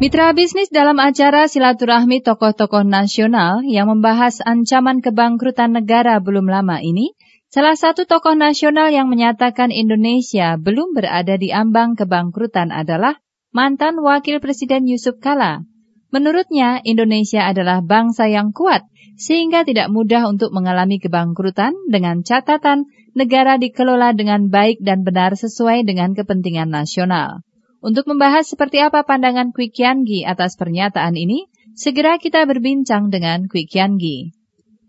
Mitra bisnis dalam acara silaturahmi tokoh-tokoh nasional yang membahas ancaman kebangkrutan negara belum lama ini, salah satu tokoh nasional yang menyatakan Indonesia belum berada di ambang kebangkrutan adalah mantan Wakil Presiden Yusuf Kala. Menurutnya, Indonesia adalah bangsa yang kuat sehingga tidak mudah untuk mengalami kebangkrutan dengan catatan negara dikelola dengan baik dan benar sesuai dengan kepentingan nasional. Untuk membahas seperti apa pandangan Kwik Kiangi atas pernyataan ini, segera kita berbincang dengan Kwik Kiangi.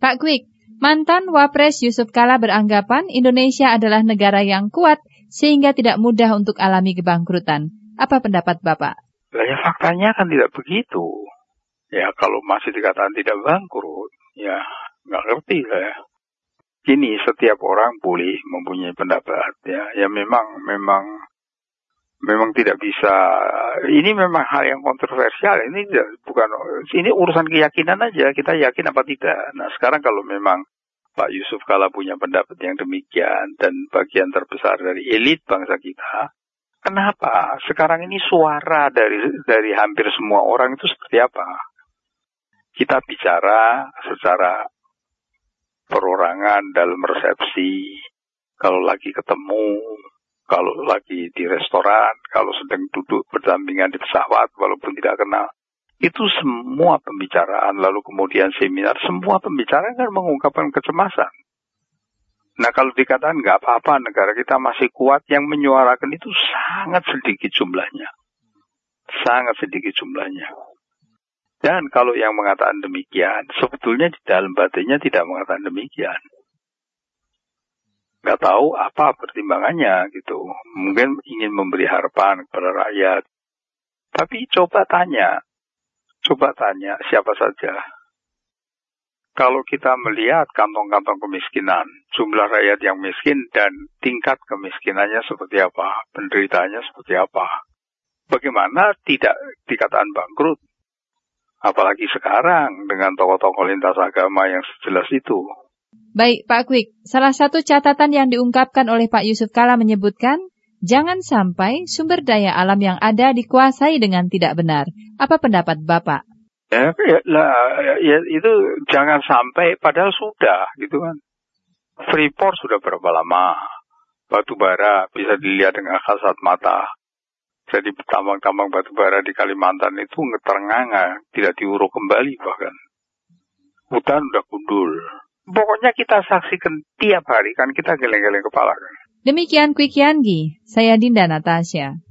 Pak Kwik, mantan Wapres Yusuf Kala beranggapan Indonesia adalah negara yang kuat sehingga tidak mudah untuk alami kebangkrutan. Apa pendapat Bapak? Ya faktanya kan tidak begitu. Ya kalau masih dikatakan tidak bangkrut, ya nggak ngerti saya. Kini setiap orang boleh mempunyai pendapat ya. Ya memang memang memang tidak bisa. Ini memang hal yang kontroversial. Ini bukan ini urusan keyakinan aja. Kita yakin apa tidak. Nah sekarang kalau memang Pak Yusuf Kala punya pendapat yang demikian dan bagian terbesar dari elit bangsa kita, kenapa sekarang ini suara dari dari hampir semua orang itu seperti apa? Kita bicara secara perorangan dalam resepsi, kalau lagi ketemu, kalau lagi di restoran, kalau sedang duduk berdampingan di pesawat walaupun tidak kenal. Itu semua pembicaraan, lalu kemudian seminar, semua pembicaraan kan mengungkapkan kecemasan. Nah kalau dikatakan nggak apa-apa negara kita masih kuat, yang menyuarakan itu sangat sedikit jumlahnya. Sangat sedikit jumlahnya. Dan kalau yang mengatakan demikian, sebetulnya di dalam batinnya tidak mengatakan demikian nggak tahu apa pertimbangannya gitu. Mungkin ingin memberi harapan kepada rakyat. Tapi coba tanya, coba tanya siapa saja. Kalau kita melihat kantong-kantong kemiskinan, jumlah rakyat yang miskin dan tingkat kemiskinannya seperti apa, penderitaannya seperti apa. Bagaimana tidak dikatakan bangkrut? Apalagi sekarang dengan tokoh-tokoh lintas agama yang sejelas itu. Baik, Pak Kwik. Salah satu catatan yang diungkapkan oleh Pak Yusuf Kala menyebutkan, jangan sampai sumber daya alam yang ada dikuasai dengan tidak benar. Apa pendapat Bapak? Ya, ya, ya itu jangan sampai, padahal sudah, gitu kan. Freeport sudah berapa lama? Batu bara bisa dilihat dengan kasat mata. Jadi tambang-tambang batu bara di Kalimantan itu ngeternganga, tidak diuruk kembali bahkan. Hutan udah gundul, pokoknya kita saksikan tiap hari kan kita geleng-geleng kepala kan. Demikian Quick Yanggi, saya Dinda Natasha.